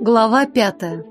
Глава пятая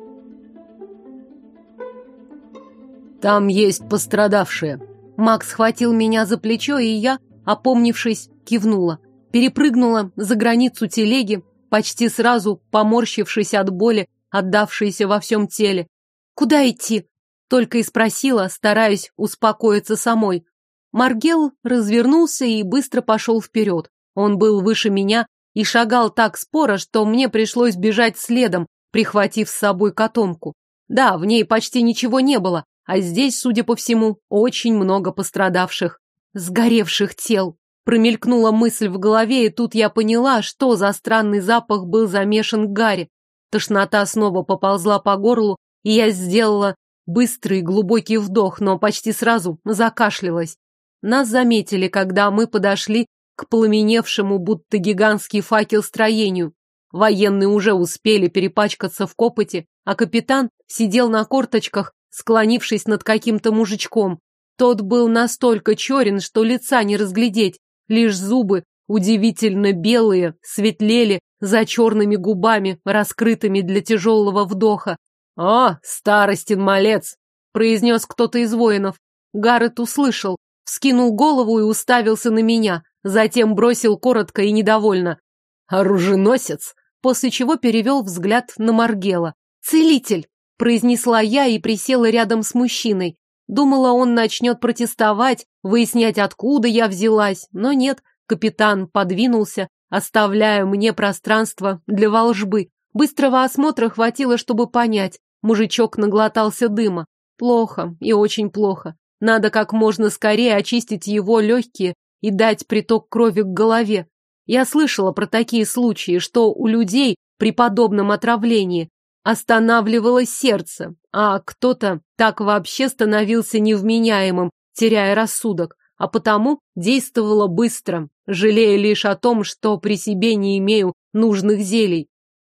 Там есть пострадавшие. Макс схватил меня за плечо, и я, опомнившись, кивнула. Перепрыгнула за границу телеги, почти сразу поморщившись от боли, отдавшейся во всем теле. «Куда идти?» Только и спросила, стараясь успокоиться самой. Маргел развернулся и быстро пошел вперед. Он был выше меня и шагал так споро, что мне пришлось бежать следом, прихватив с собой котомку. Да, в ней почти ничего не было, а здесь, судя по всему, очень много пострадавших. Сгоревших тел. Промелькнула мысль в голове, и тут я поняла, что за странный запах был замешан Гарри. Тошнота снова поползла по горлу, и я сделала быстрый глубокий вдох, но почти сразу закашлялась. Нас заметили, когда мы подошли к пламеневшему, будто гигантский факел строению. Военные уже успели перепачкаться в копоте, а капитан сидел на корточках, склонившись над каким-то мужичком. Тот был настолько черен, что лица не разглядеть, лишь зубы, удивительно белые, светлели за черными губами, раскрытыми для тяжелого вдоха. «О, старостин малец!» — произнес кто-то из воинов. Гаррет услышал, вскинул голову и уставился на меня, затем бросил коротко и недовольно. «Оруженосец!» после чего перевел взгляд на Маргела. «Целитель!» — произнесла я и присела рядом с мужчиной. Думала, он начнет протестовать, выяснять, откуда я взялась, но нет, капитан подвинулся, оставляя мне пространство для волжбы. Быстрого осмотра хватило, чтобы понять. Мужичок наглотался дыма. Плохо и очень плохо. Надо как можно скорее очистить его легкие и дать приток крови к голове. Я слышала про такие случаи, что у людей при подобном отравлении останавливалось сердце, а кто-то так вообще становился невменяемым, теряя рассудок, а потому действовала быстро, жалея лишь о том, что при себе не имею нужных зелий.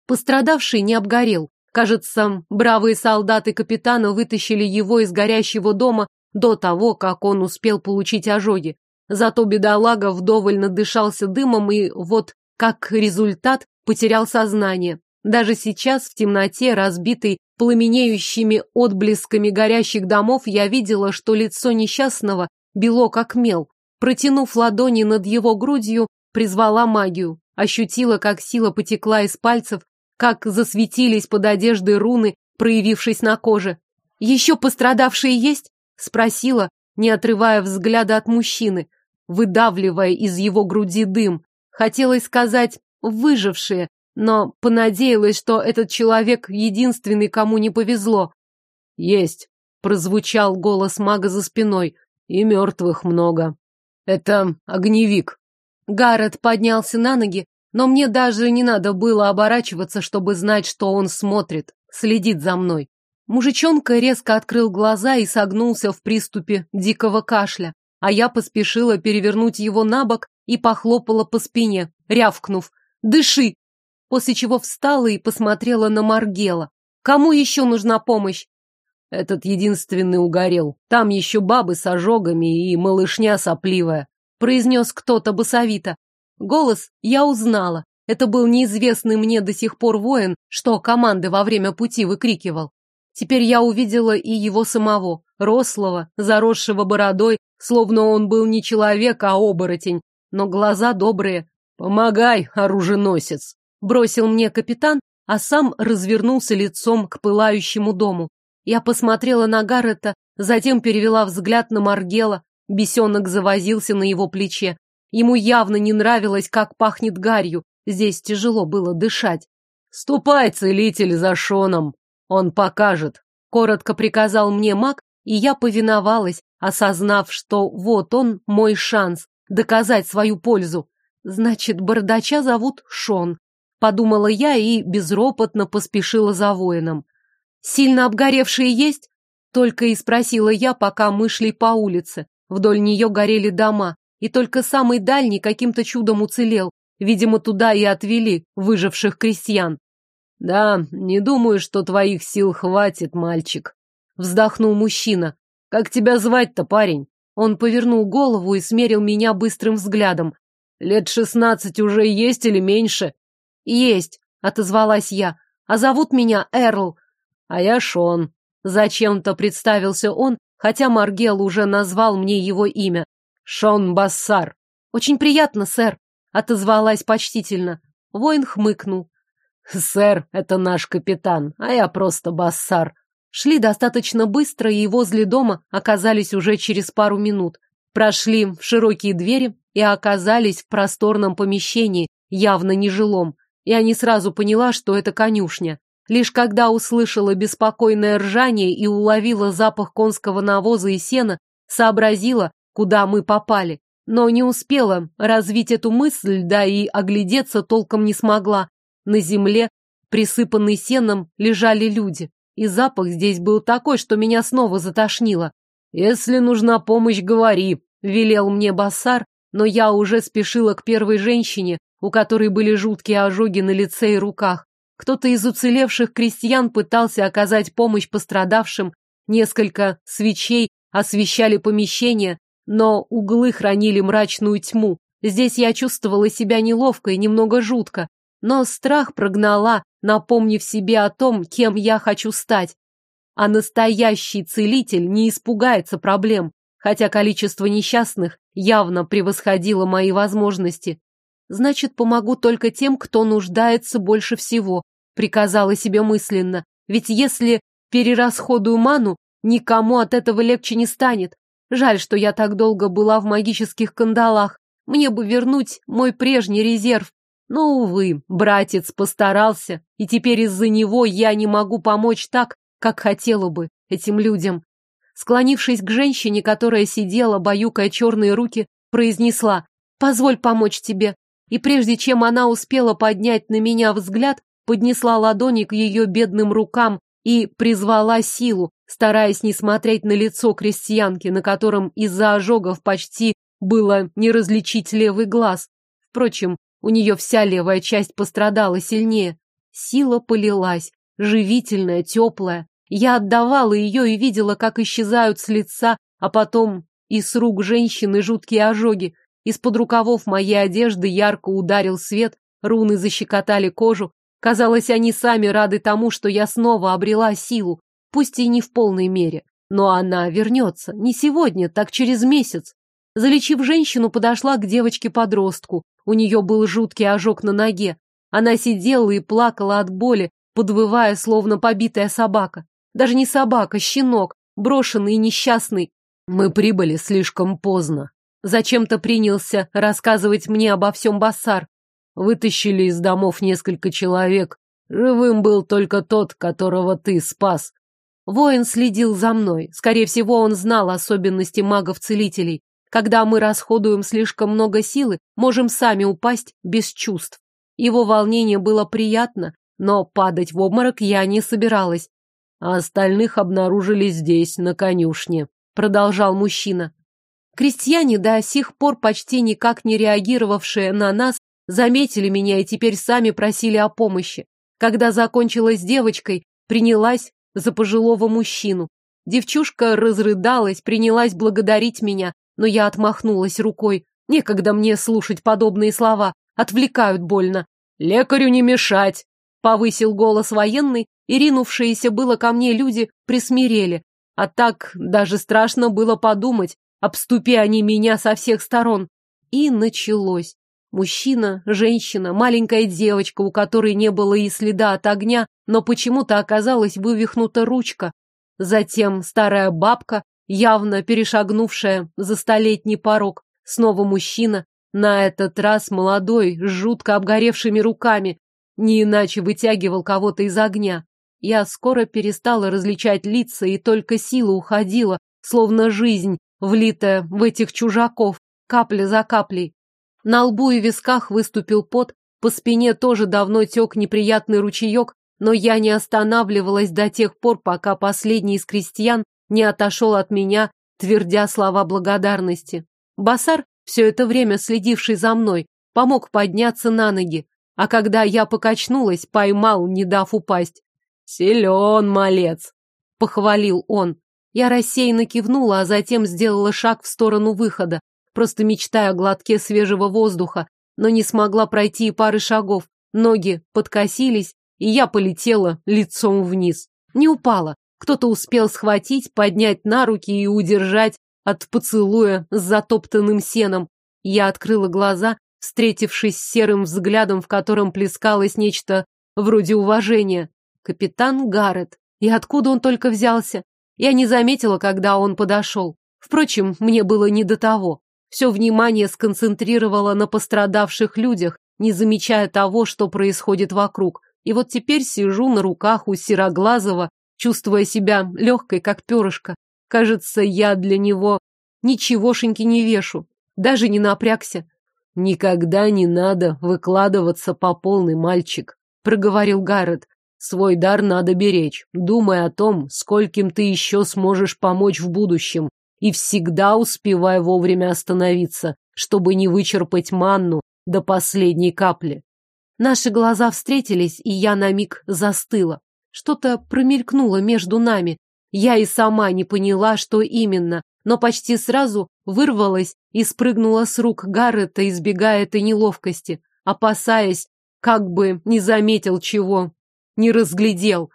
Пострадавший не обгорел. Кажется, бравые солдаты капитана вытащили его из горящего дома до того, как он успел получить ожоги. Зато бедолага вдоволь надышался дымом и вот, как результат, потерял сознание. Даже сейчас, в темноте, разбитой пламенеющими отблесками горящих домов, я видела, что лицо несчастного бело как мел. Протянув ладони над его грудью, призвала магию. Ощутила, как сила потекла из пальцев, как засветились под одеждой руны, проявившись на коже. «Еще пострадавшие есть?» — спросила, не отрывая взгляда от мужчины выдавливая из его груди дым. Хотелось сказать «выжившие», но понадеялась, что этот человек единственный, кому не повезло. «Есть», — прозвучал голос мага за спиной, — «и мертвых много. Это огневик». Гаррет поднялся на ноги, но мне даже не надо было оборачиваться, чтобы знать, что он смотрит, следит за мной. Мужичонка резко открыл глаза и согнулся в приступе дикого кашля а я поспешила перевернуть его на бок и похлопала по спине, рявкнув «Дыши!», после чего встала и посмотрела на Маргела. «Кому еще нужна помощь?» Этот единственный угорел. Там еще бабы с ожогами и малышня сопливая, произнес кто-то басовито. Голос я узнала. Это был неизвестный мне до сих пор воин, что команды во время пути выкрикивал. Теперь я увидела и его самого, рослого, заросшего бородой, словно он был не человек, а оборотень, но глаза добрые. «Помогай, оруженосец!» — бросил мне капитан, а сам развернулся лицом к пылающему дому. Я посмотрела на Гаррета, затем перевела взгляд на Маргела. Бесенок завозился на его плече. Ему явно не нравилось, как пахнет гарью. Здесь тяжело было дышать. «Ступай, целитель, за Шоном!» Он покажет. Коротко приказал мне маг, и я повиновалась, осознав, что вот он мой шанс доказать свою пользу. Значит, бардача зовут Шон. Подумала я и безропотно поспешила за воином. Сильно обгоревшие есть? Только и спросила я, пока мы шли по улице. Вдоль нее горели дома, и только самый дальний каким-то чудом уцелел. Видимо, туда и отвели выживших крестьян. Да, не думаю, что твоих сил хватит, мальчик. Вздохнул мужчина. Как тебя звать-то, парень? Он повернул голову и смерил меня быстрым взглядом. Лет шестнадцать уже есть или меньше? Есть, отозвалась я. А зовут меня Эрл. А я Шон. Зачем-то представился он, хотя Маргел уже назвал мне его имя. Шон Бассар. Очень приятно, сэр, отозвалась почтительно. Воин хмыкнул. Сэр, это наш капитан, а я просто Бассар. Шли достаточно быстро и возле дома оказались уже через пару минут. Прошли в широкие двери и оказались в просторном помещении, явно нежилом. Я не сразу поняла, что это конюшня. Лишь когда услышала беспокойное ржание и уловила запах конского навоза и сена, сообразила, куда мы попали. Но не успела развить эту мысль, да и оглядеться толком не смогла. На земле, присыпанной сеном, лежали люди. И запах здесь был такой, что меня снова затошнило. «Если нужна помощь, говори», — велел мне Бассар, но я уже спешила к первой женщине, у которой были жуткие ожоги на лице и руках. Кто-то из уцелевших крестьян пытался оказать помощь пострадавшим, несколько свечей освещали помещение, но углы хранили мрачную тьму. Здесь я чувствовала себя неловко и немного жутко, но страх прогнала, напомнив себе о том, кем я хочу стать. А настоящий целитель не испугается проблем, хотя количество несчастных явно превосходило мои возможности. Значит, помогу только тем, кто нуждается больше всего, приказала себе мысленно. Ведь если перерасходую ману, никому от этого легче не станет. Жаль, что я так долго была в магических кандалах. Мне бы вернуть мой прежний резерв. Но, увы, братец постарался, и теперь из-за него я не могу помочь так, как хотела бы этим людям. Склонившись к женщине, которая сидела, баюкая черные руки, произнесла «Позволь помочь тебе». И прежде чем она успела поднять на меня взгляд, поднесла ладони к ее бедным рукам и призвала силу, стараясь не смотреть на лицо крестьянки, на котором из-за ожогов почти было не различить левый глаз. Впрочем, у нее вся левая часть пострадала сильнее. Сила полилась, живительная, теплая. Я отдавала ее и видела, как исчезают с лица, а потом и с рук женщины жуткие ожоги. Из-под рукавов моей одежды ярко ударил свет, руны защекотали кожу. Казалось, они сами рады тому, что я снова обрела силу, пусть и не в полной мере. Но она вернется, не сегодня, так через месяц. Залечив женщину, подошла к девочке-подростку. У нее был жуткий ожог на ноге. Она сидела и плакала от боли, подвывая, словно побитая собака. Даже не собака, щенок, брошенный и несчастный. Мы прибыли слишком поздно. Зачем-то принялся рассказывать мне обо всем Бассар. Вытащили из домов несколько человек. Живым был только тот, которого ты спас. Воин следил за мной. Скорее всего, он знал особенности магов-целителей. Когда мы расходуем слишком много силы, можем сами упасть без чувств. Его волнение было приятно, но падать в обморок я не собиралась. А остальных обнаружили здесь, на конюшне, продолжал мужчина. Крестьяне, до сих пор почти никак не реагировавшие на нас, заметили меня и теперь сами просили о помощи. Когда закончилась девочкой, принялась за пожилого мужчину. Девчушка разрыдалась, принялась благодарить меня, но я отмахнулась рукой. Некогда мне слушать подобные слова, отвлекают больно. «Лекарю не мешать!» — повысил голос военный, и ринувшиеся было ко мне люди присмирели. А так даже страшно было подумать, обступи они меня со всех сторон. И началось. Мужчина, женщина, маленькая девочка, у которой не было и следа от огня, но почему-то оказалась вывихнута ручка. Затем старая бабка, явно перешагнувшая за столетний порог. Снова мужчина, на этот раз молодой, с жутко обгоревшими руками, не иначе вытягивал кого-то из огня. Я скоро перестала различать лица, и только сила уходила, словно жизнь, влитая в этих чужаков, капля за каплей. На лбу и висках выступил пот, по спине тоже давно тек неприятный ручеек, но я не останавливалась до тех пор, пока последний из крестьян не отошел от меня, твердя слова благодарности. Басар, все это время следивший за мной, помог подняться на ноги, а когда я покачнулась, поймал, не дав упасть. «Силен, малец!» — похвалил он. Я рассеянно кивнула, а затем сделала шаг в сторону выхода, просто мечтая о глотке свежего воздуха, но не смогла пройти и пары шагов. Ноги подкосились, и я полетела лицом вниз. Не упала. Кто-то успел схватить, поднять на руки и удержать от поцелуя с затоптанным сеном. Я открыла глаза, встретившись с серым взглядом, в котором плескалось нечто вроде уважения. Капитан Гаррет. И откуда он только взялся? Я не заметила, когда он подошел. Впрочем, мне было не до того. Все внимание сконцентрировало на пострадавших людях, не замечая того, что происходит вокруг. И вот теперь сижу на руках у Сероглазого, чувствуя себя легкой, как перышко. Кажется, я для него ничегошеньки не вешу, даже не напрягся. «Никогда не надо выкладываться по полный, мальчик», — проговорил Гаррет. «Свой дар надо беречь, думая о том, скольким ты еще сможешь помочь в будущем, и всегда успевай вовремя остановиться, чтобы не вычерпать манну до последней капли». Наши глаза встретились, и я на миг застыла. Что-то промелькнуло между нами. Я и сама не поняла, что именно, но почти сразу вырвалась и спрыгнула с рук Гаррета, избегая этой неловкости, опасаясь, как бы не заметил чего, не разглядел.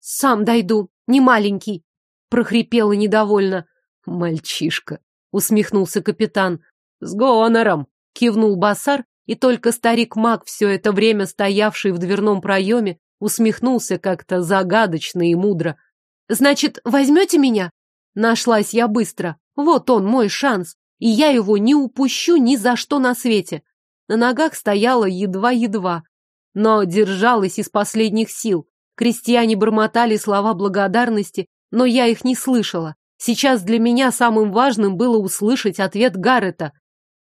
«Сам дойду, не маленький», — прохрипела недовольно. «Мальчишка», — усмехнулся капитан. «С гонором», — кивнул Басар, и только старик-маг, все это время стоявший в дверном проеме, усмехнулся как-то загадочно и мудро. «Значит, возьмете меня?» Нашлась я быстро. Вот он, мой шанс. И я его не упущу ни за что на свете. На ногах стояла едва-едва, но держалась из последних сил. Крестьяне бормотали слова благодарности, но я их не слышала. Сейчас для меня самым важным было услышать ответ Гаррета.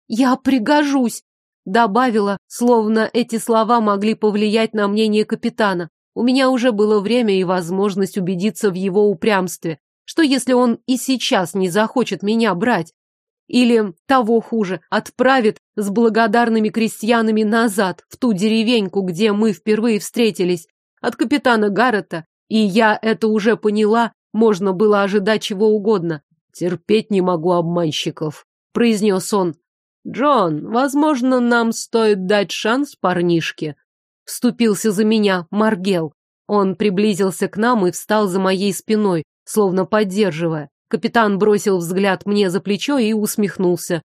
«Я пригожусь», — добавила, словно эти слова могли повлиять на мнение капитана. У меня уже было время и возможность убедиться в его упрямстве. Что если он и сейчас не захочет меня брать? Или, того хуже, отправит с благодарными крестьянами назад, в ту деревеньку, где мы впервые встретились. От капитана Гаррета, и я это уже поняла, можно было ожидать чего угодно. «Терпеть не могу обманщиков», — произнес он. «Джон, возможно, нам стоит дать шанс парнишке», — вступился за меня Маргел. Он приблизился к нам и встал за моей спиной, словно поддерживая. Капитан бросил взгляд мне за плечо и усмехнулся.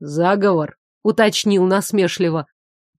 «Заговор», — уточнил насмешливо.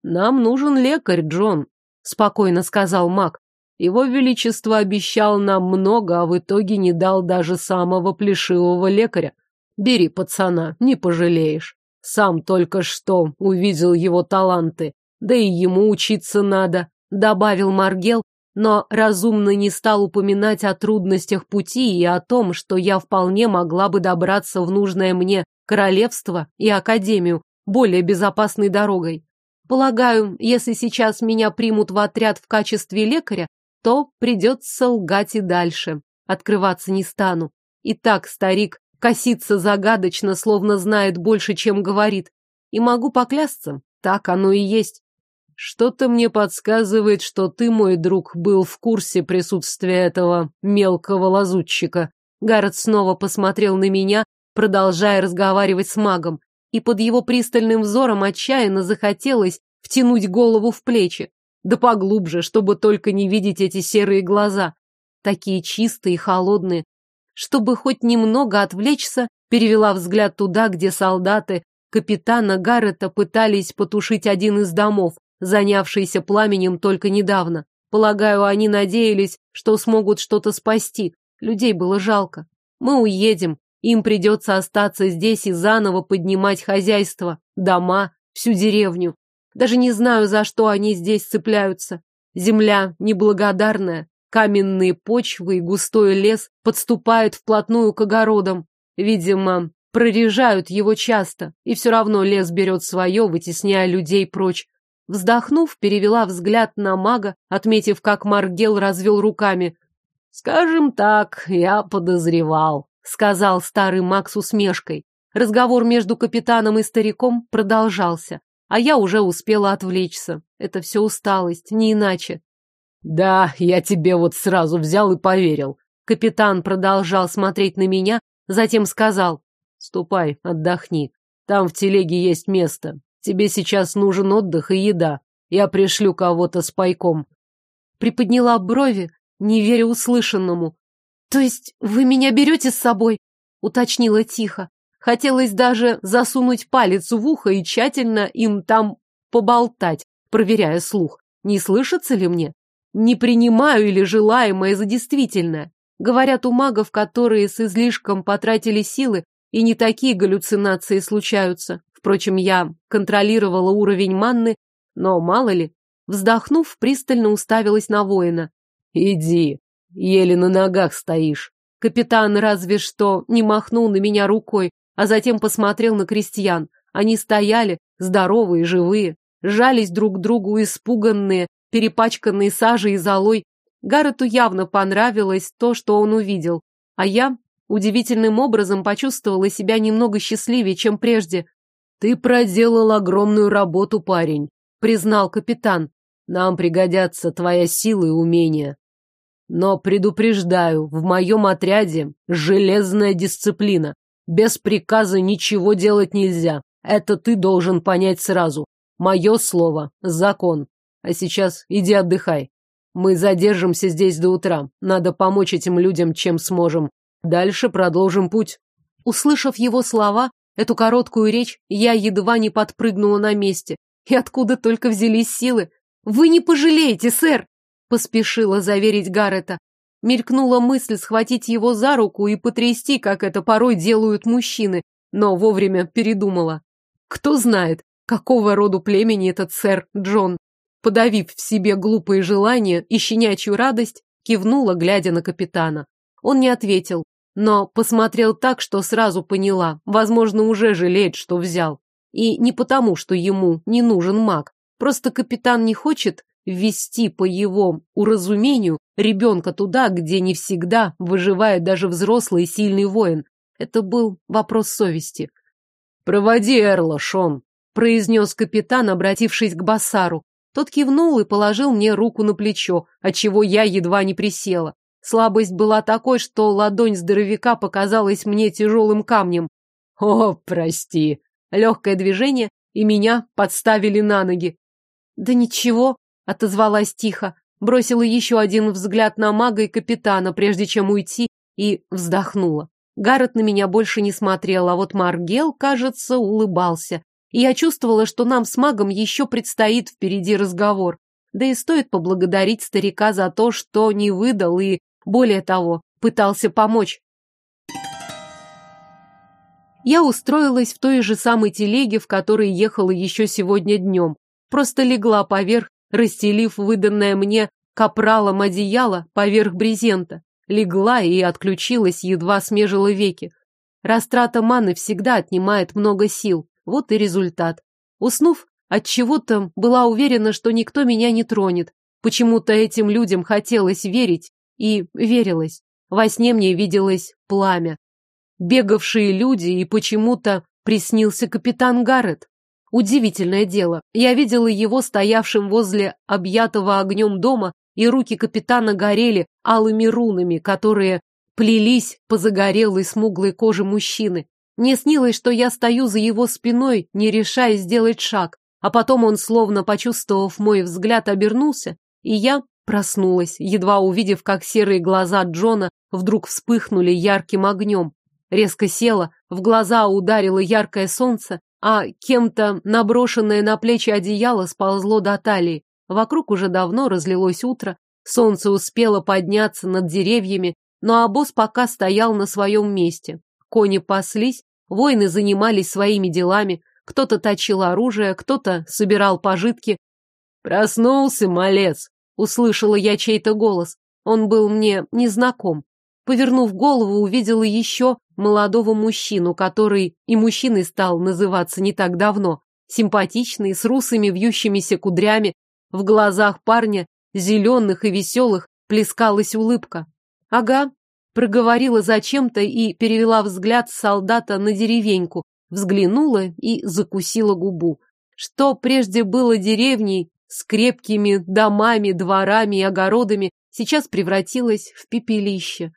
«Нам нужен лекарь, Джон», — спокойно сказал маг. «Его Величество обещал нам много, а в итоге не дал даже самого плешивого лекаря. Бери пацана, не пожалеешь. Сам только что увидел его таланты, да и ему учиться надо», — добавил Маргел, но разумно не стал упоминать о трудностях пути и о том, что я вполне могла бы добраться в нужное мне королевство и академию более безопасной дорогой. Полагаю, если сейчас меня примут в отряд в качестве лекаря, то придется лгать и дальше. Открываться не стану. И так старик косится загадочно, словно знает больше, чем говорит. И могу поклясться, так оно и есть. Что-то мне подсказывает, что ты, мой друг, был в курсе присутствия этого мелкого лазутчика. Гаррет снова посмотрел на меня, продолжая разговаривать с магом, и под его пристальным взором отчаянно захотелось втянуть голову в плечи, да поглубже, чтобы только не видеть эти серые глаза, такие чистые и холодные. Чтобы хоть немного отвлечься, перевела взгляд туда, где солдаты капитана Гаррета пытались потушить один из домов, занявшийся пламенем только недавно. Полагаю, они надеялись, что смогут что-то спасти. Людей было жалко. Мы уедем, им придется остаться здесь и заново поднимать хозяйство, дома, всю деревню. Даже не знаю, за что они здесь цепляются. Земля неблагодарная, каменные почвы и густой лес подступают вплотную к огородам. Видимо, прорежают его часто, и все равно лес берет свое, вытесняя людей прочь. Вздохнув, перевела взгляд на мага, отметив, как Маргел развел руками. «Скажем так, я подозревал», — сказал старый маг с усмешкой. Разговор между капитаном и стариком продолжался, а я уже успела отвлечься. Это все усталость, не иначе. «Да, я тебе вот сразу взял и поверил». Капитан продолжал смотреть на меня, затем сказал, «Ступай, отдохни. Там в телеге есть место. Тебе сейчас нужен отдых и еда. Я пришлю кого-то с пайком. Приподняла брови, не веря услышанному. То есть вы меня берете с собой? Уточнила тихо. Хотелось даже засунуть палец в ухо и тщательно им там поболтать, проверяя слух. Не слышится ли мне? Не принимаю или желаемое за действительное. Говорят, у магов, которые с излишком потратили силы, и не такие галлюцинации случаются. Впрочем, я контролировала уровень манны, но мало ли. Вздохнув, пристально уставилась на воина. «Иди, еле на ногах стоишь». Капитан разве что не махнул на меня рукой, а затем посмотрел на крестьян. Они стояли, здоровые, живые, жались друг к другу, испуганные, перепачканные сажей и золой. Гаррету явно понравилось то, что он увидел, а я удивительным образом почувствовала себя немного счастливее, чем прежде. «Ты проделал огромную работу, парень», — признал капитан. «Нам пригодятся твоя сила и умения. Но предупреждаю, в моем отряде железная дисциплина. Без приказа ничего делать нельзя. Это ты должен понять сразу. Мое слово — закон. А сейчас иди отдыхай. Мы задержимся здесь до утра. Надо помочь этим людям, чем сможем. Дальше продолжим путь. Услышав его слова, эту короткую речь, я едва не подпрыгнула на месте. И откуда только взялись силы? Вы не пожалеете, сэр! Поспешила заверить Гаррета. Мелькнула мысль схватить его за руку и потрясти, как это порой делают мужчины, но вовремя передумала. Кто знает, какого роду племени этот сэр Джон. Подавив в себе глупые желания и щенячью радость, кивнула, глядя на капитана. Он не ответил, но посмотрел так, что сразу поняла, возможно, уже жалеет, что взял. И не потому, что ему не нужен маг. Просто капитан не хочет ввести по его уразумению ребенка туда, где не всегда выживает даже взрослый и сильный воин. Это был вопрос совести. «Проводи Эрла, Шон», — произнес капитан, обратившись к Басару. Тот кивнул и положил мне руку на плечо, отчего я едва не присела. Слабость была такой, что ладонь здоровяка показалась мне тяжелым камнем. «О, прости!» Легкое движение, и меня подставили на ноги. «Да ничего», — отозвалась тихо, бросила еще один взгляд на мага и капитана, прежде чем уйти, и вздохнула. Гаррет на меня больше не смотрел, а вот Маргел, кажется, улыбался. И я чувствовала, что нам с магом еще предстоит впереди разговор. Да и стоит поблагодарить старика за то, что не выдал и, более того, пытался помочь. Я устроилась в той же самой телеге, в которой ехала еще сегодня днем. Просто легла поверх, расстелив выданное мне капралом одеяло поверх брезента. Легла и отключилась, едва смежила веки. Растрата маны всегда отнимает много сил. Вот и результат. Уснув, от чего-то была уверена, что никто меня не тронет. Почему-то этим людям хотелось верить, и верилось. Во сне мне виделось пламя. Бегавшие люди, и почему-то приснился капитан Гаррет. Удивительное дело. Я видела его стоявшим возле объятого огнем дома, и руки капитана горели алыми рунами, которые плелись по загорелой смуглой коже мужчины. Мне снилось, что я стою за его спиной, не решая сделать шаг, а потом он, словно почувствовав мой взгляд, обернулся, и я проснулась, едва увидев, как серые глаза Джона вдруг вспыхнули ярким огнем. Резко села, в глаза ударило яркое солнце, а кем-то наброшенное на плечи одеяло сползло до талии. Вокруг уже давно разлилось утро, солнце успело подняться над деревьями, но обоз пока стоял на своем месте. Кони паслись, Воины занимались своими делами, кто-то точил оружие, кто-то собирал пожитки. «Проснулся, малец!» — услышала я чей-то голос. Он был мне незнаком. Повернув голову, увидела еще молодого мужчину, который и мужчиной стал называться не так давно. Симпатичный, с русыми вьющимися кудрями. В глазах парня, зеленых и веселых, плескалась улыбка. Ага, проговорила зачем-то и перевела взгляд солдата на деревеньку, взглянула и закусила губу. Что прежде было деревней с крепкими домами, дворами и огородами, сейчас превратилось в пепелище.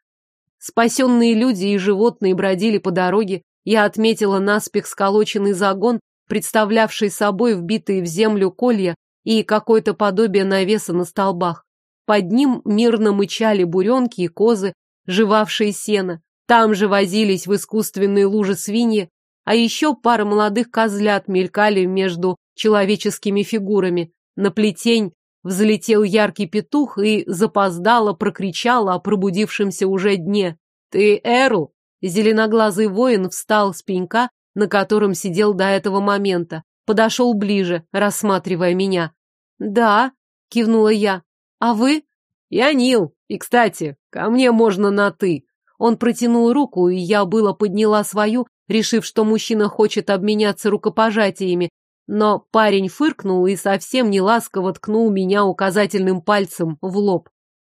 Спасенные люди и животные бродили по дороге. Я отметила наспех сколоченный загон, представлявший собой вбитые в землю колья, и какое-то подобие навеса на столбах. Под ним мирно мычали буренки и козы, жевавшие сено. Там же возились в искусственные лужи свиньи, а еще пара молодых козлят мелькали между человеческими фигурами. На плетень взлетел яркий петух и запоздало прокричал о пробудившемся уже дне. «Ты Эрл?» Зеленоглазый воин встал с пенька, на котором сидел до этого момента. Подошел ближе, рассматривая меня. «Да», — кивнула я. «А вы?» «Я Нил. И, кстати, ко мне можно на «ты». Он протянул руку, и я было подняла свою, решив, что мужчина хочет обменяться рукопожатиями, но парень фыркнул и совсем неласково ткнул меня указательным пальцем в лоб.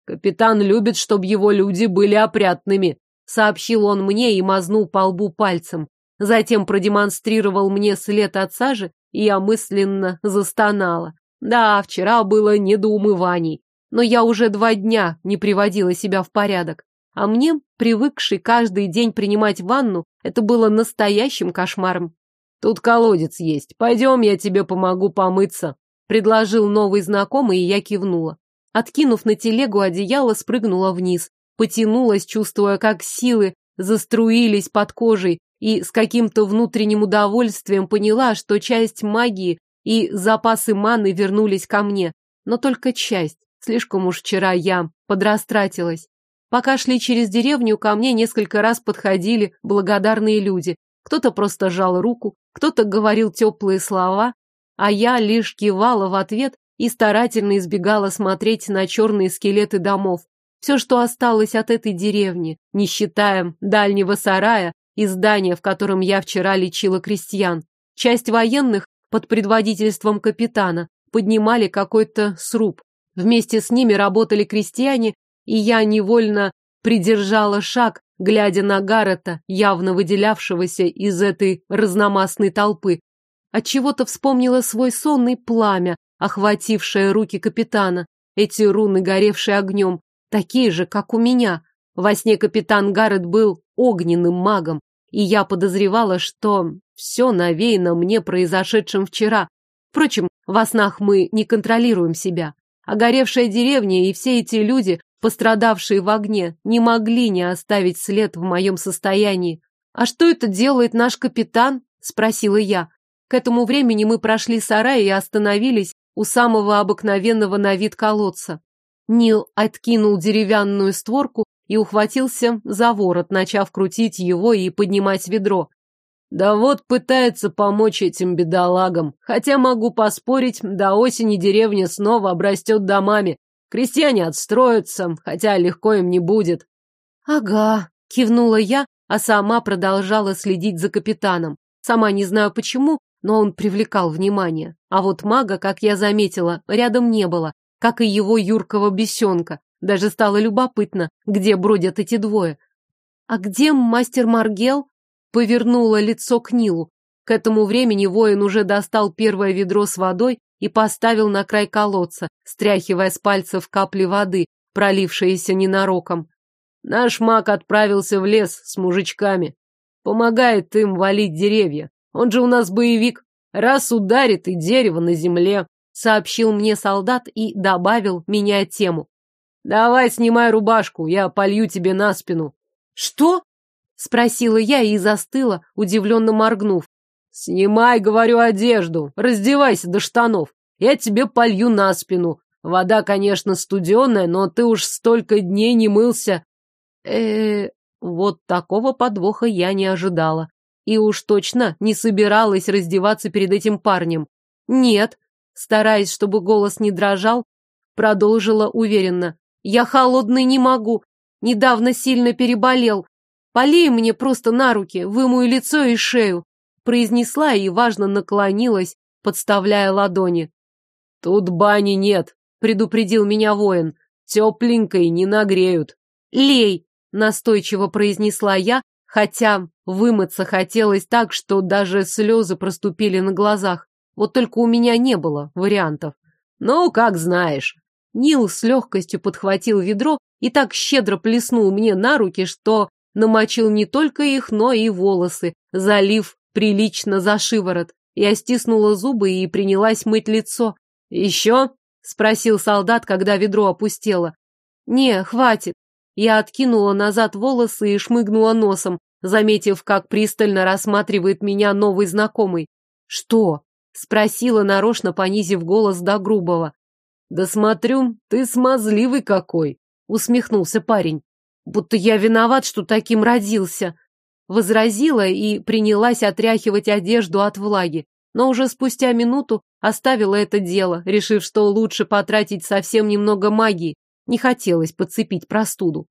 «Капитан любит, чтобы его люди были опрятными», — сообщил он мне и мазнул по лбу пальцем. Затем продемонстрировал мне след от сажи, и я мысленно застонала. Да, вчера было недоумываний, но я уже два дня не приводила себя в порядок. А мне, привыкший каждый день принимать ванну, это было настоящим кошмаром. Тут колодец есть. Пойдем, я тебе помогу помыться. Предложил новый знакомый, и я кивнула. Откинув на телегу одеяло, спрыгнула вниз. Потянулась, чувствуя, как силы заструились под кожей, и с каким-то внутренним удовольствием поняла, что часть магии и запасы маны вернулись ко мне. Но только часть. Слишком уж вчера я подрастратилась. Пока шли через деревню, ко мне несколько раз подходили благодарные люди. Кто-то просто жал руку, кто-то говорил теплые слова, а я лишь кивала в ответ и старательно избегала смотреть на черные скелеты домов. Все, что осталось от этой деревни, не считая дальнего сарая и здания, в котором я вчера лечила крестьян. Часть военных под предводительством капитана поднимали какой-то сруб. Вместе с ними работали крестьяне, и я невольно придержала шаг, глядя на Гаррета, явно выделявшегося из этой разномастной толпы. Отчего-то вспомнила свой сонный пламя, охватившее руки капитана, эти руны, горевшие огнем, такие же, как у меня. Во сне капитан Гаррет был огненным магом, и я подозревала, что все навеяно мне произошедшим вчера. Впрочем, во снах мы не контролируем себя. А горевшая деревня и все эти люди, пострадавшие в огне, не могли не оставить след в моем состоянии. «А что это делает наш капитан?» – спросила я. К этому времени мы прошли сарай и остановились у самого обыкновенного на вид колодца. Нил откинул деревянную створку и ухватился за ворот, начав крутить его и поднимать ведро. Да вот пытается помочь этим бедолагам, хотя могу поспорить, до осени деревня снова обрастет домами. Крестьяне отстроятся, хотя легко им не будет. Ага, кивнула я, а сама продолжала следить за капитаном. Сама не знаю почему, но он привлекал внимание. А вот мага, как я заметила, рядом не было, как и его юркого бесенка. Даже стало любопытно, где бродят эти двое. А где мастер Маргел? Повернула лицо к Нилу. К этому времени воин уже достал первое ведро с водой и поставил на край колодца, стряхивая с пальцев капли воды, пролившиеся ненароком. Наш маг отправился в лес с мужичками. Помогает им валить деревья. Он же у нас боевик. Раз ударит и дерево на земле, сообщил мне солдат и добавил, меняя тему. Давай снимай рубашку, я полью тебе на спину. Что? Спросила я и застыла, удивленно моргнув. Снимай, говорю, одежду, раздевайся до штанов. Я тебе полью на спину. Вода, конечно, студеная, но ты уж столько дней не мылся. э, -э вот такого подвоха я не ожидала. И уж точно не собиралась раздеваться перед этим парнем. Нет, стараясь, чтобы голос не дрожал, продолжила уверенно. Я холодный не могу. Недавно сильно переболел. Полей мне просто на руки, вымою лицо и шею. Произнесла и, важно, наклонилась, подставляя ладони. Тут бани нет, предупредил меня воин. Тепленькой не нагреют. Лей, настойчиво произнесла я, хотя вымыться хотелось так, что даже слезы проступили на глазах. Вот только у меня не было вариантов. Ну, как знаешь. Нил с легкостью подхватил ведро и так щедро плеснул мне на руки, что намочил не только их, но и волосы, залив прилично за шиворот. Я стиснула зубы и принялась мыть лицо. Еще? Спросил солдат, когда ведро опустело. Не, хватит. Я откинула назад волосы и шмыгнула носом, заметив, как пристально рассматривает меня новый знакомый. Что? Спросила, нарочно понизив голос до грубого. Да смотрю, ты смазливый какой, усмехнулся парень. Будто я виноват, что таким родился. Возразила и принялась отряхивать одежду от влаги, но уже спустя минуту оставила это дело, решив, что лучше потратить совсем немного магии. Не хотелось подцепить простуду.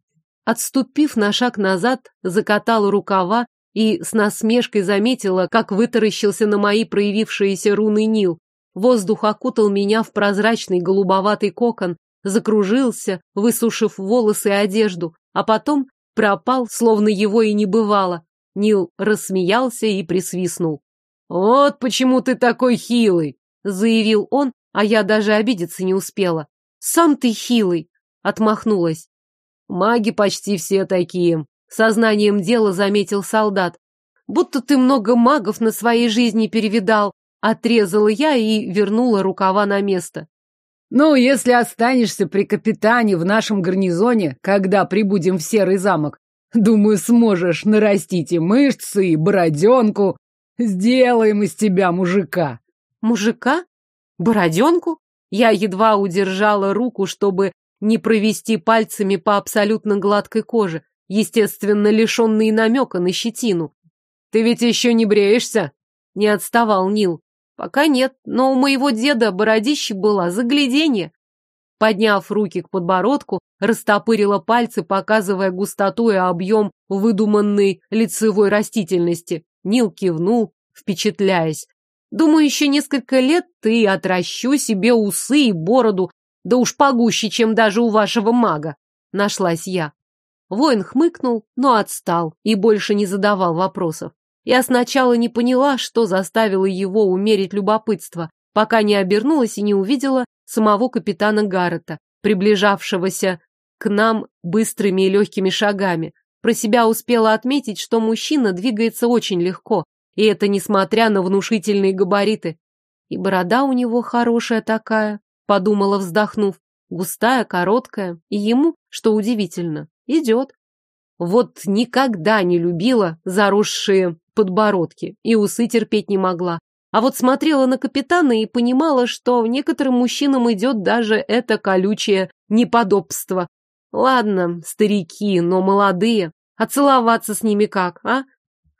Отступив на шаг назад, закатала рукава и с насмешкой заметила, как вытаращился на мои проявившиеся руны Нил. Воздух окутал меня в прозрачный голубоватый кокон, закружился, высушив волосы и одежду, а потом пропал, словно его и не бывало. Нил рассмеялся и присвистнул. «Вот почему ты такой хилый!» — заявил он, а я даже обидеться не успела. «Сам ты хилый!» — отмахнулась. «Маги почти все такие», — сознанием дела заметил солдат. «Будто ты много магов на своей жизни перевидал», Отрезала я и вернула рукава на место. Ну, если останешься при капитане в нашем гарнизоне, когда прибудем в Серый замок, думаю, сможешь нарастить и мышцы, и бороденку. Сделаем из тебя мужика. Мужика? Бороденку? Я едва удержала руку, чтобы не провести пальцами по абсолютно гладкой коже, естественно, лишенной намека на щетину. Ты ведь еще не бреешься? Не отставал Нил. Пока нет, но у моего деда бородище было загляденье. Подняв руки к подбородку, растопырила пальцы, показывая густоту и объем выдуманной лицевой растительности. Нил кивнул, впечатляясь. Думаю, еще несколько лет ты отращу себе усы и бороду, да уж погуще, чем даже у вашего мага. Нашлась я. Воин хмыкнул, но отстал и больше не задавал вопросов. Я сначала не поняла, что заставило его умерить любопытство, пока не обернулась и не увидела самого капитана Гаррета, приближавшегося к нам быстрыми и легкими шагами. Про себя успела отметить, что мужчина двигается очень легко, и это несмотря на внушительные габариты. И борода у него хорошая такая, подумала, вздохнув, густая, короткая, и ему, что удивительно, идет. Вот никогда не любила заросшие подбородки, и усы терпеть не могла. А вот смотрела на капитана и понимала, что некоторым мужчинам идет даже это колючее неподобство. Ладно, старики, но молодые. А целоваться с ними как, а?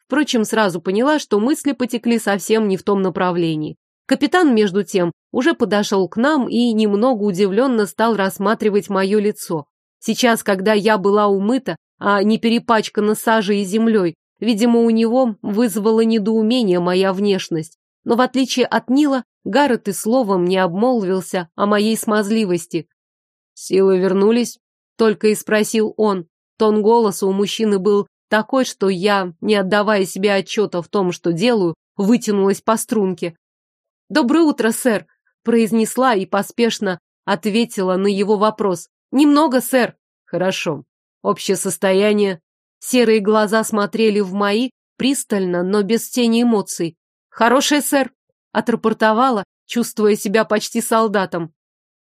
Впрочем, сразу поняла, что мысли потекли совсем не в том направлении. Капитан, между тем, уже подошел к нам и немного удивленно стал рассматривать мое лицо. Сейчас, когда я была умыта, а не перепачкана сажей и землей, Видимо, у него вызвало недоумение моя внешность. Но в отличие от Нила, Гаррет и словом не обмолвился о моей смазливости. «Силы вернулись?» — только и спросил он. Тон голоса у мужчины был такой, что я, не отдавая себе отчета в том, что делаю, вытянулась по струнке. «Доброе утро, сэр!» — произнесла и поспешно ответила на его вопрос. «Немного, сэр!» «Хорошо. Общее состояние?» Серые глаза смотрели в мои, пристально, но без тени эмоций. «Хороший сэр!» — отрапортовала, чувствуя себя почти солдатом.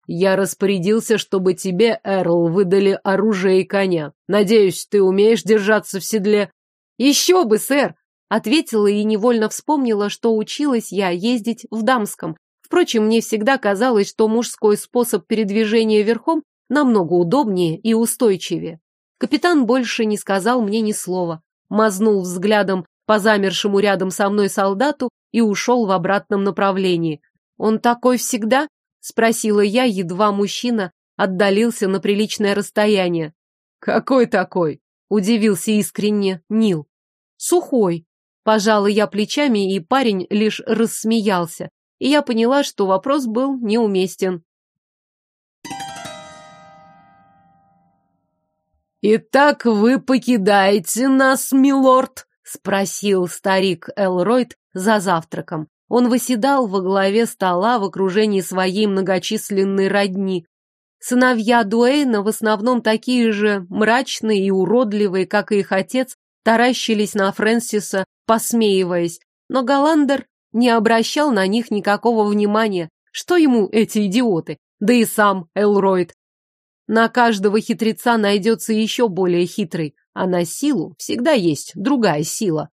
«Я распорядился, чтобы тебе, Эрл, выдали оружие и коня. Надеюсь, ты умеешь держаться в седле?» «Еще бы, сэр!» — ответила и невольно вспомнила, что училась я ездить в дамском. Впрочем, мне всегда казалось, что мужской способ передвижения верхом намного удобнее и устойчивее. Капитан больше не сказал мне ни слова, мазнул взглядом по замершему рядом со мной солдату и ушел в обратном направлении. «Он такой всегда?» — спросила я, едва мужчина отдалился на приличное расстояние. «Какой такой?» — удивился искренне Нил. «Сухой». Пожала я плечами, и парень лишь рассмеялся, и я поняла, что вопрос был неуместен. «Итак вы покидаете нас, милорд?» — спросил старик Элройд за завтраком. Он выседал во главе стола в окружении своей многочисленной родни. Сыновья Дуэйна, в основном такие же мрачные и уродливые, как и их отец, таращились на Фрэнсиса, посмеиваясь, но Галандер не обращал на них никакого внимания, Что ему эти идиоты? Да и сам Элройд. На каждого хитреца найдется еще более хитрый, а на силу всегда есть другая сила.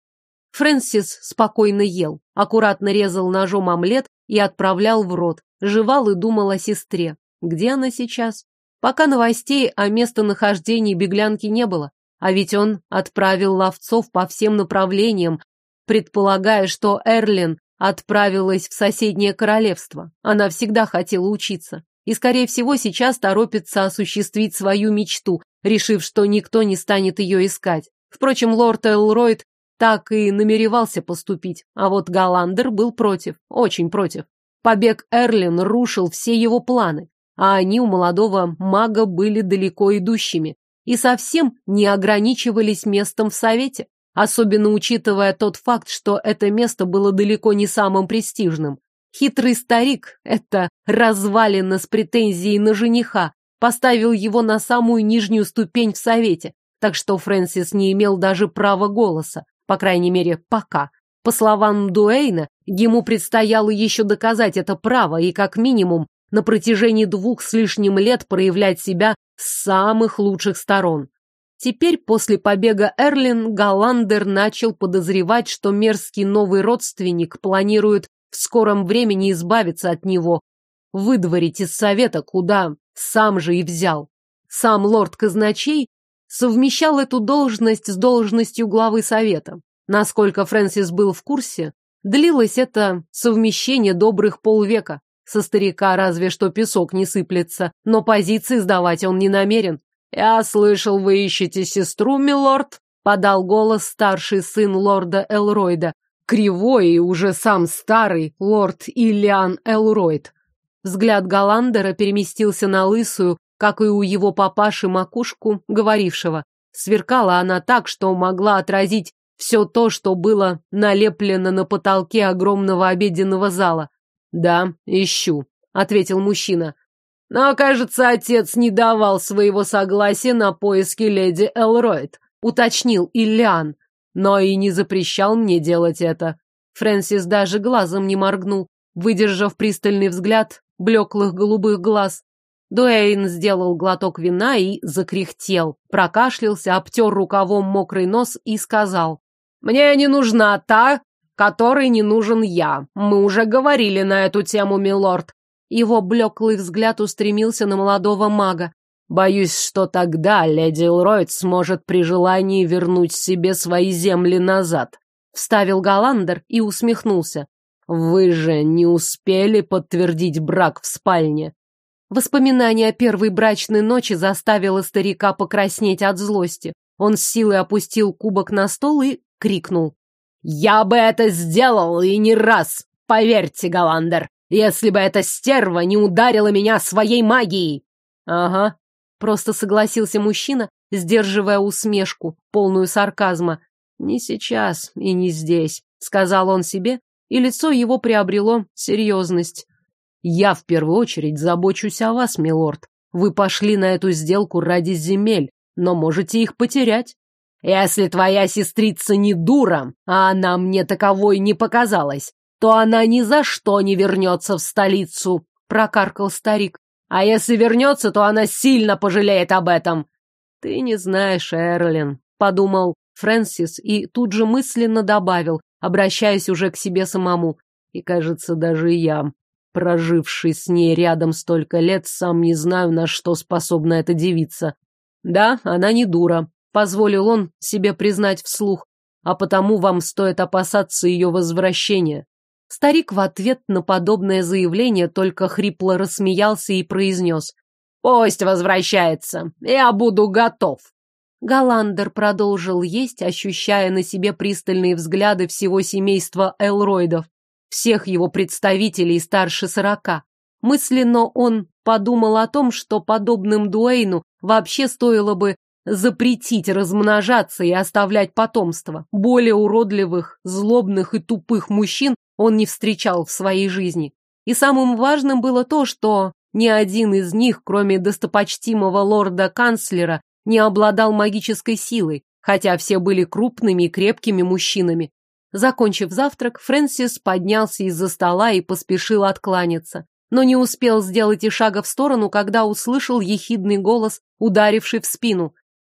Фрэнсис спокойно ел, аккуратно резал ножом омлет и отправлял в рот, жевал и думал о сестре. Где она сейчас? Пока новостей о местонахождении беглянки не было, а ведь он отправил ловцов по всем направлениям, предполагая, что Эрлин отправилась в соседнее королевство. Она всегда хотела учиться. И, скорее всего, сейчас торопится осуществить свою мечту, решив, что никто не станет ее искать. Впрочем, лорд Элройд так и намеревался поступить, а вот Галандер был против, очень против. Побег Эрлин рушил все его планы, а они у молодого мага были далеко идущими и совсем не ограничивались местом в совете особенно учитывая тот факт, что это место было далеко не самым престижным. Хитрый старик, это развалина с претензией на жениха, поставил его на самую нижнюю ступень в совете, так что Фрэнсис не имел даже права голоса, по крайней мере, пока. По словам Дуэйна, ему предстояло еще доказать это право и, как минимум, на протяжении двух с лишним лет проявлять себя с самых лучших сторон. Теперь, после побега Эрлин, Галандер начал подозревать, что мерзкий новый родственник планирует в скором времени избавиться от него, выдворить из совета, куда сам же и взял. Сам лорд Казначей совмещал эту должность с должностью главы совета. Насколько Фрэнсис был в курсе, длилось это совмещение добрых полвека. Со старика разве что песок не сыплется, но позиции сдавать он не намерен. «Я слышал, вы ищете сестру, милорд?» — подал голос старший сын лорда Элройда, кривой и уже сам старый лорд Ильян Элройд. Взгляд Галандера переместился на лысую, как и у его папаши макушку, говорившего. Сверкала она так, что могла отразить все то, что было налеплено на потолке огромного обеденного зала. «Да, ищу», — ответил мужчина. Но, кажется, отец не давал своего согласия на поиски леди Элройд, уточнил Ильян, но и не запрещал мне делать это. Фрэнсис даже глазом не моргнул, выдержав пристальный взгляд блеклых голубых глаз. Дуэйн сделал глоток вина и закряхтел, прокашлялся, обтер рукавом мокрый нос и сказал, «Мне не нужна та, которой не нужен я. Мы уже говорили на эту тему, милорд. Его блеклый взгляд устремился на молодого мага. «Боюсь, что тогда леди Элройд сможет при желании вернуть себе свои земли назад», — вставил Галандер и усмехнулся. «Вы же не успели подтвердить брак в спальне». Воспоминание о первой брачной ночи заставило старика покраснеть от злости. Он с силой опустил кубок на стол и крикнул. «Я бы это сделал и не раз! Поверьте, Галандер! Если бы эта стерва не ударила меня своей магией!» «Ага», — просто согласился мужчина, сдерживая усмешку, полную сарказма. «Не сейчас и не здесь», — сказал он себе, и лицо его приобрело серьезность. «Я в первую очередь забочусь о вас, милорд. Вы пошли на эту сделку ради земель, но можете их потерять. Если твоя сестрица не дура, а она мне таковой не показалась, то она ни за что не вернется в столицу, прокаркал старик. А если вернется, то она сильно пожалеет об этом. Ты не знаешь, Эрлин, подумал Фрэнсис и тут же мысленно добавил, обращаясь уже к себе самому. И, кажется, даже я, проживший с ней рядом столько лет, сам не знаю, на что способна эта девица. Да, она не дура, позволил он себе признать вслух, а потому вам стоит опасаться ее возвращения. Старик в ответ на подобное заявление только хрипло рассмеялся и произнес. «Пусть возвращается, я буду готов». Галандер продолжил есть, ощущая на себе пристальные взгляды всего семейства Элройдов, всех его представителей старше сорока. Мысленно он подумал о том, что подобным Дуэйну вообще стоило бы запретить размножаться и оставлять потомство. Более уродливых, злобных и тупых мужчин он не встречал в своей жизни. И самым важным было то, что ни один из них, кроме достопочтимого лорда-канцлера, не обладал магической силой, хотя все были крупными и крепкими мужчинами. Закончив завтрак, Фрэнсис поднялся из-за стола и поспешил откланяться. но не успел сделать и шага в сторону, когда услышал ехидный голос, ударивший в спину.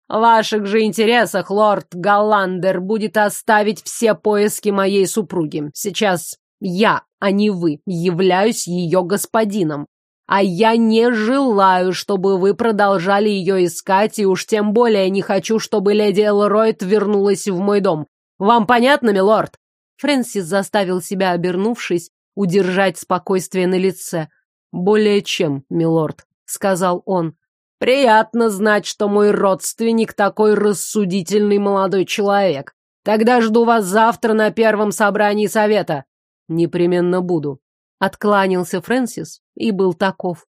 «В ваших же интересах, лорд Галландер, будет оставить все поиски моей супруги. Сейчас я, а не вы, являюсь ее господином. А я не желаю, чтобы вы продолжали ее искать, и уж тем более не хочу, чтобы леди Элройд вернулась в мой дом. Вам понятно, милорд?» Фрэнсис заставил себя, обернувшись, удержать спокойствие на лице. «Более чем, милорд», — сказал он. «Приятно знать, что мой родственник такой рассудительный молодой человек. Тогда жду вас завтра на первом собрании совета». «Непременно буду», — откланялся Фрэнсис и был таков.